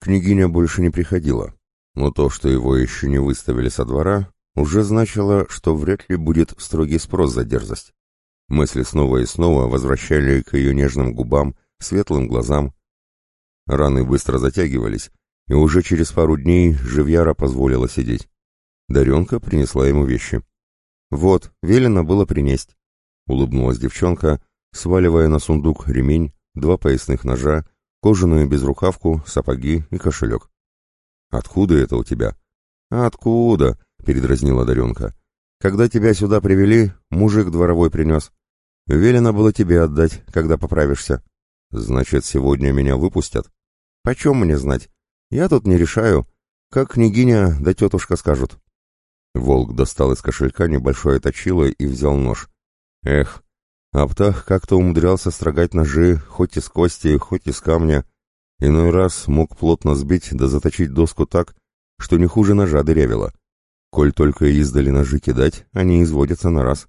Княгиня больше не приходила, но то, что его еще не выставили со двора, уже значило, что вряд ли будет строгий спрос за дерзость. Мысли снова и снова возвращали к ее нежным губам, светлым глазам. Раны быстро затягивались, и уже через пару дней Живьяра позволила сидеть. Даренка принесла ему вещи. «Вот, велено было принести», — улыбнулась девчонка, сваливая на сундук ремень, два поясных ножа, кожаную безрукавку, сапоги и кошелек. «Откуда это у тебя?» «Откуда?» — передразнила Даренка. «Когда тебя сюда привели, мужик дворовой принес. Велено было тебе отдать, когда поправишься». «Значит, сегодня меня выпустят?» «Почем мне знать? Я тут не решаю. Как княгиня да тетушка скажут». Волк достал из кошелька небольшое точило и взял нож. Эх, Аптах как-то умудрялся строгать ножи, хоть из кости, хоть из камня. Иной раз мог плотно сбить да заточить доску так, что не хуже ножа дырявило. Коль только издали ножи кидать, они изводятся на раз.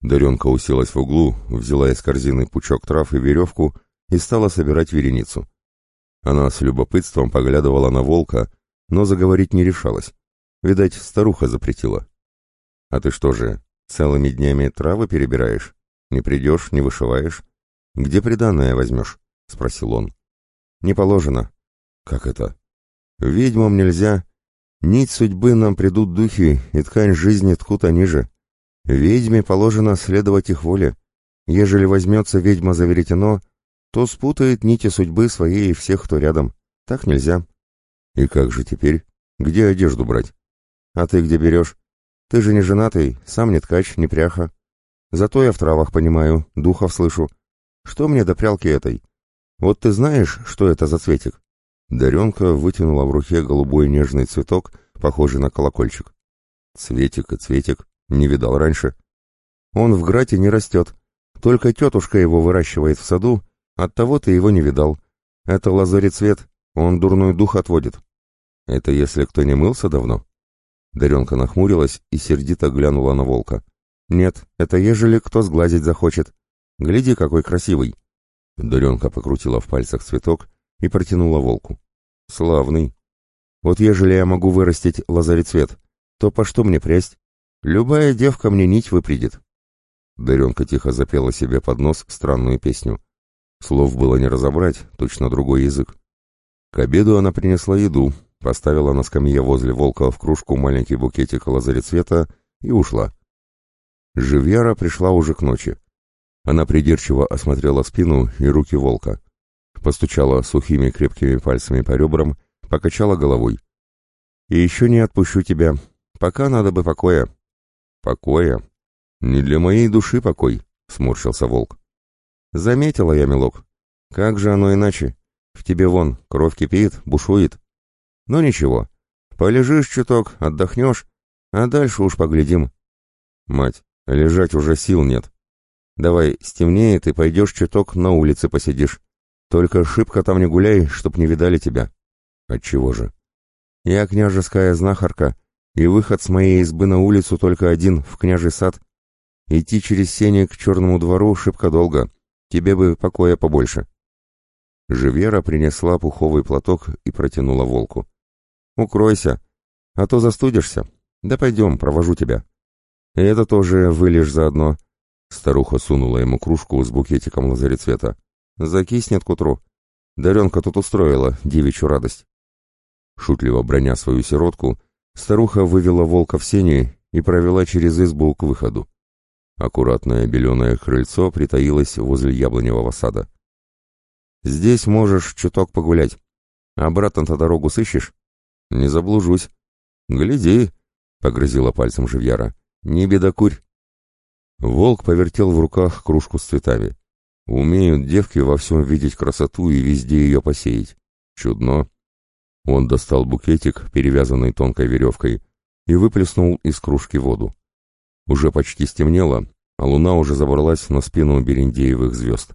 Даренка уселась в углу, взяла из корзины пучок трав и веревку и стала собирать вереницу. Она с любопытством поглядывала на волка, но заговорить не решалась. Видать, старуха запретила. «А ты что же, целыми днями травы перебираешь? Не придешь, не вышиваешь? Где приданное возьмешь?» — спросил он. «Не положено». «Как это?» «Ведьмам нельзя. Нить судьбы нам придут духи, и ткань жизни ткут они же. Ведьме положено следовать их воле. Ежели возьмется ведьма за веретено, то спутает нити судьбы своей и всех, кто рядом. Так нельзя». «И как же теперь? Где одежду брать?» А ты где берешь? Ты же не женатый, сам не ткач, не пряха. Зато я в травах понимаю, духов слышу. Что мне до прялки этой? Вот ты знаешь, что это за цветик?» Даренка вытянула в руке голубой нежный цветок, похожий на колокольчик. «Цветик и цветик. Не видал раньше. Он в грате не растет. Только тетушка его выращивает в саду, оттого ты его не видал. Это лазарецвет, он дурной дух отводит. Это если кто не мылся давно?» Даренка нахмурилась и сердито глянула на волка. «Нет, это ежели кто сглазить захочет. Гляди, какой красивый!» Даренка покрутила в пальцах цветок и протянула волку. «Славный! Вот ежели я могу вырастить лазарецвет, то по что мне прясть? Любая девка мне нить выпредит». Даренка тихо запела себе под нос странную песню. Слов было не разобрать, точно другой язык. К обеду она принесла еду, поставила на скамье возле волка в кружку маленький букетик лазарецвета и ушла. Живьяра пришла уже к ночи. Она придирчиво осмотрела спину и руки волка. Постучала сухими крепкими пальцами по ребрам, покачала головой. «И еще не отпущу тебя. Пока надо бы покоя». «Покоя? Не для моей души покой», — сморщился волк. «Заметила я, милок. Как же оно иначе? В тебе вон кровь кипит, бушует. Но ничего, полежишь чуток, отдохнешь, а дальше уж поглядим. Мать, лежать уже сил нет. Давай, стемнеет, и пойдешь чуток на улице посидишь. Только шибко там не гуляй, чтоб не видали тебя. Отчего же? Я княжеская знахарка, и выход с моей избы на улицу только один, в княжий сад. Идти через сени к черному двору шибко долго. Тебе бы покоя побольше. Живера принесла пуховый платок и протянула волку. Укройся, а то застудишься. Да пойдем, провожу тебя. Это тоже вылежь заодно. Старуха сунула ему кружку с букетиком лазарецвета. Закиснет к утру. Даренка тут устроила девичью радость. Шутливо броня свою сиротку, старуха вывела волка в сени и провела через избу к выходу. Аккуратное беленое крыльцо притаилось возле яблоневого сада. «Здесь можешь чуток погулять. Обратно-то дорогу сыщешь?» «Не заблужусь». «Гляди», — погрозила пальцем Живьяра. «Не бедокурь». Волк повертел в руках кружку с цветами. Умеют девки во всем видеть красоту и везде ее посеять. Чудно. Он достал букетик, перевязанный тонкой веревкой, и выплеснул из кружки воду. Уже почти стемнело, а луна уже забралась на спину берендеевых звезд.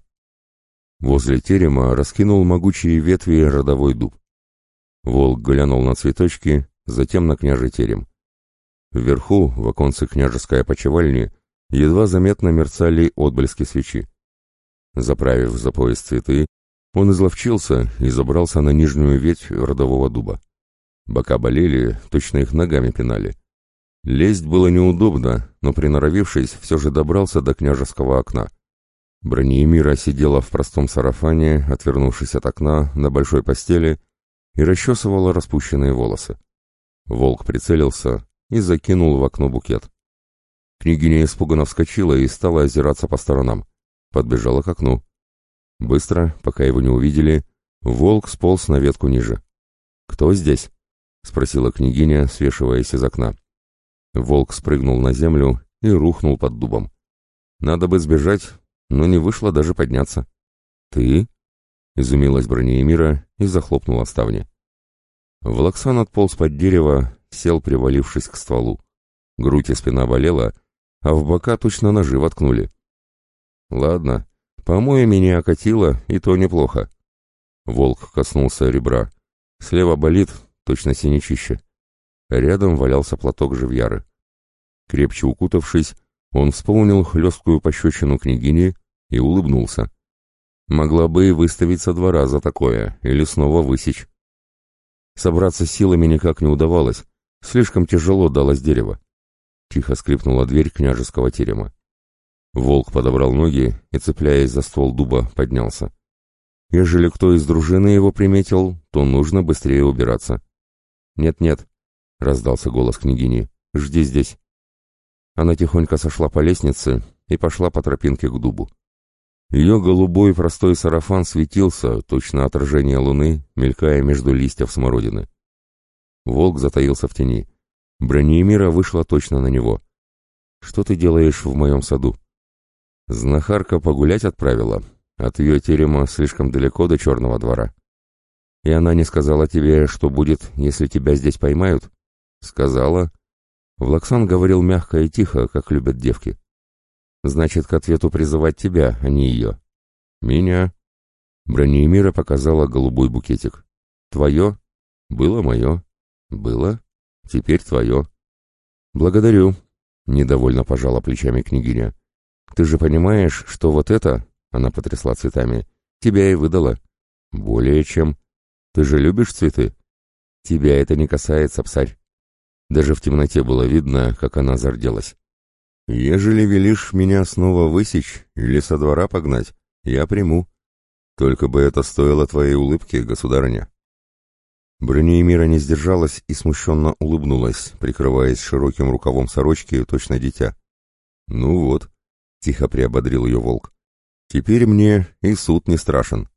Возле терема раскинул могучие ветви родовой дуб. Волк глянул на цветочки, затем на княжий терем. Вверху, в оконце княжеской опочивальни, едва заметно мерцали отблески свечи. Заправив за пояс цветы, Он изловчился и забрался на нижнюю ветвь родового дуба. Бока болели, точно их ногами пинали. Лезть было неудобно, но приноровившись, все же добрался до княжеского окна. Бронеемира сидела в простом сарафане, отвернувшись от окна, на большой постели, и расчесывала распущенные волосы. Волк прицелился и закинул в окно букет. Княгиня испуганно вскочила и стала озираться по сторонам. Подбежала к окну. Быстро, пока его не увидели, волк сполз на ветку ниже. «Кто здесь?» — спросила княгиня, свешиваясь из окна. Волк спрыгнул на землю и рухнул под дубом. Надо бы сбежать, но не вышло даже подняться. «Ты?» — изумилась Бронеемира и захлопнула ставни. Влаксан отполз под дерево, сел, привалившись к стволу. Грудь и спина болела, а в бока точно ножи воткнули. «Ладно, помоя меня окатило, и то неплохо». Волк коснулся ребра. Слева болит, точно синячище. Рядом валялся платок живьяры. Крепче укутавшись, он вспомнил хлесткую пощечину княгини и улыбнулся. Могла бы и выставить со двора за такое, или снова высечь. Собраться силами никак не удавалось, слишком тяжело далось дерево. Тихо скрипнула дверь княжеского терема. Волк подобрал ноги и, цепляясь за ствол дуба, поднялся. Ежели кто из дружины его приметил, то нужно быстрее убираться. «Нет-нет», — раздался голос княгини. «Жди здесь». Она тихонько сошла по лестнице и пошла по тропинке к дубу. Ее голубой простой сарафан светился, точно отражение луны, мелькая между листьев смородины. Волк затаился в тени. Бронемира вышла точно на него. «Что ты делаешь в моем саду?» Знахарка погулять отправила. От ее терема слишком далеко до черного двора. И она не сказала тебе, что будет, если тебя здесь поймают? Сказала. Влаксан говорил мягко и тихо, как любят девки. Значит, к ответу призывать тебя, а не ее. Меня. Бронеемира показала голубой букетик. Твое? Было мое. Было. Теперь твое. Благодарю. Недовольно пожала плечами княгиня. Ты же понимаешь, что вот это, она потрясла цветами, тебя и выдала. Более чем. Ты же любишь цветы? Тебя это не касается, псарь. Даже в темноте было видно, как она зарделась. «Ежели велишь меня снова высечь или со двора погнать, я приму. Только бы это стоило твоей улыбки, государыня». Бронеемира не сдержалась и смущенно улыбнулась, прикрываясь широким рукавом сорочки, точно дитя. «Ну вот», — тихо приободрил ее волк, — «теперь мне и суд не страшен».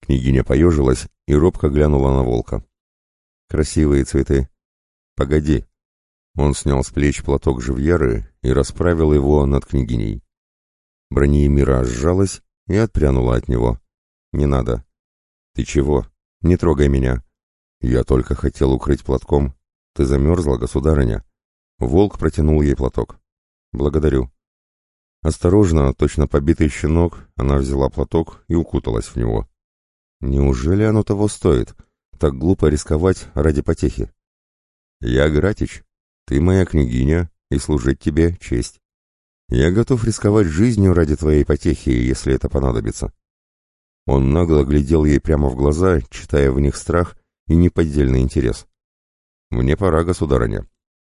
Княгиня поежилась и робко глянула на волка. «Красивые цветы», «Погоди». Он снял с плеч платок живьяры и расправил его над княгиней. Бронеемира сжалась и отпрянула от него. «Не надо». «Ты чего? Не трогай меня». «Я только хотел укрыть платком. Ты замерзла, государыня». Волк протянул ей платок. «Благодарю». Осторожно, точно побитый щенок, она взяла платок и укуталась в него. «Неужели оно того стоит? Так глупо рисковать ради потехи?» «Я Гратич, ты моя княгиня, и служить тебе честь. Я готов рисковать жизнью ради твоей потехи, если это понадобится». Он нагло глядел ей прямо в глаза, читая в них страх и неподдельный интерес. «Мне пора, государыня».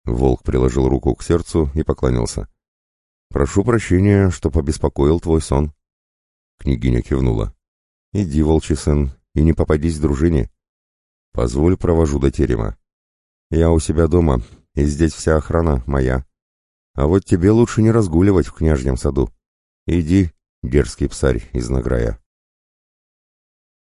Волк приложил руку к сердцу и поклонился. «Прошу прощения, что побеспокоил твой сон». Княгиня кивнула. «Иди, волчий сын, и не попадись дружине. Позволь провожу до терема. Я у себя дома, и здесь вся охрана моя. А вот тебе лучше не разгуливать в княжьем саду. Иди, дерзкий псарь из награя.